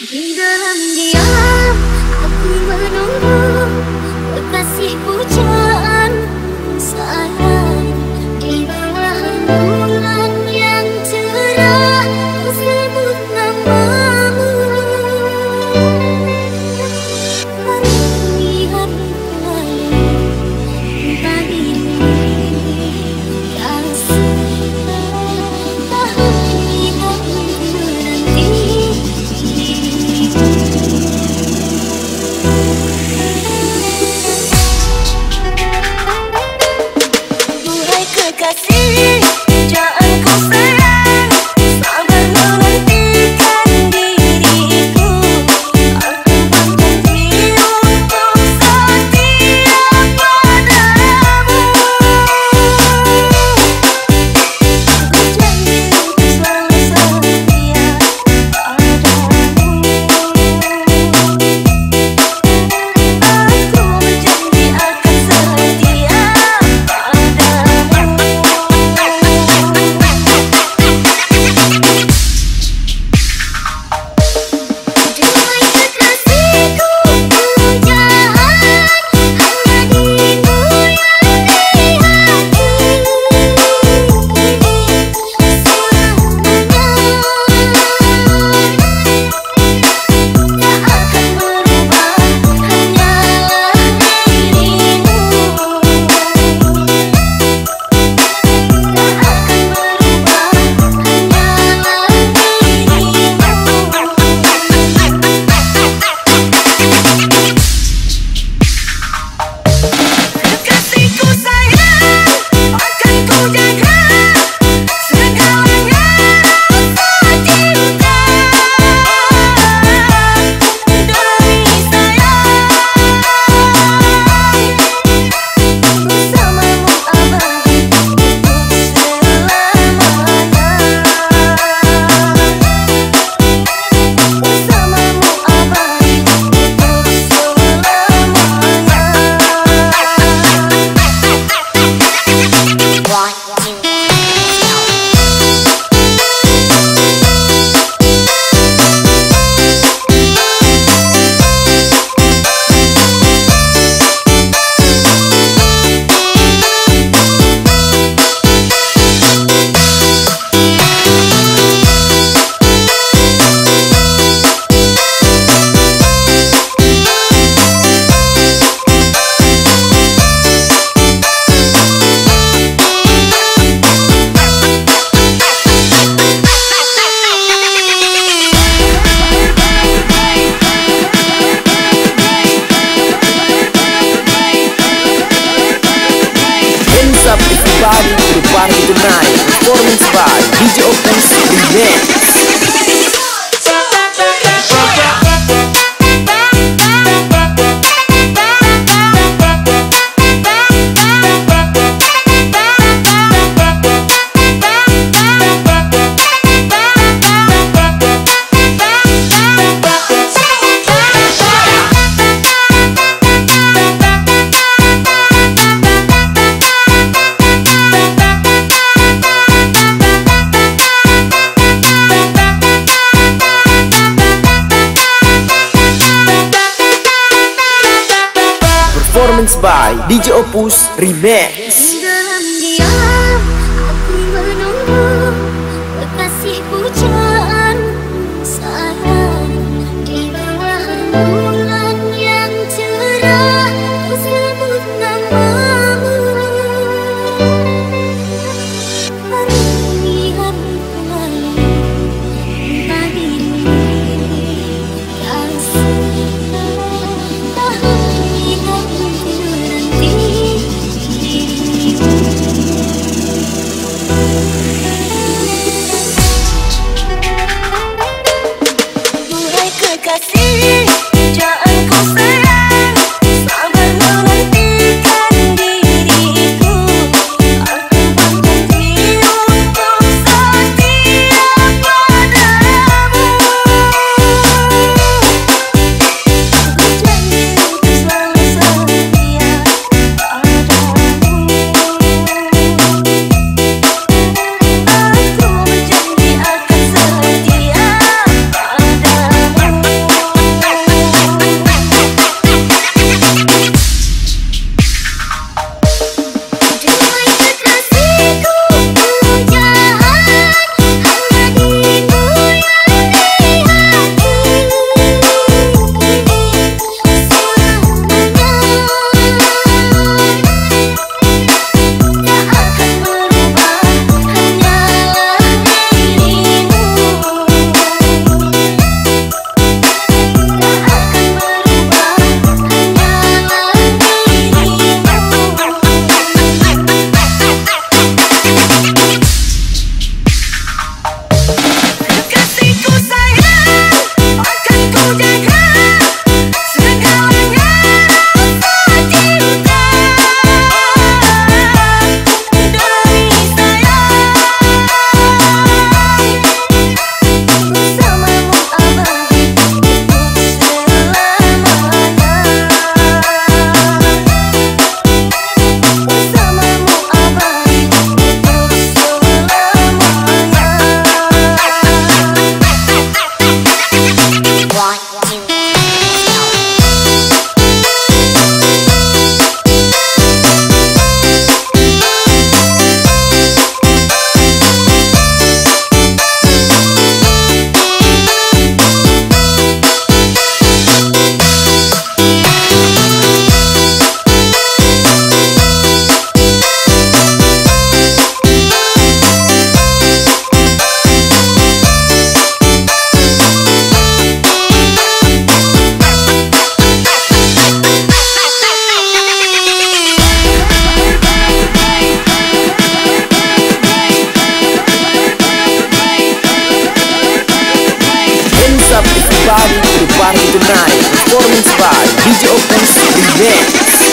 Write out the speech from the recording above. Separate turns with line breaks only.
Di dalam dia Aku menunggu. Berkasih pujaan Saat
Performance by DJ Open City DJ Opus Remix.
Dalam diam Aku menunggu. Kekasihku
Party Tonight Performance by DJ Opus Remix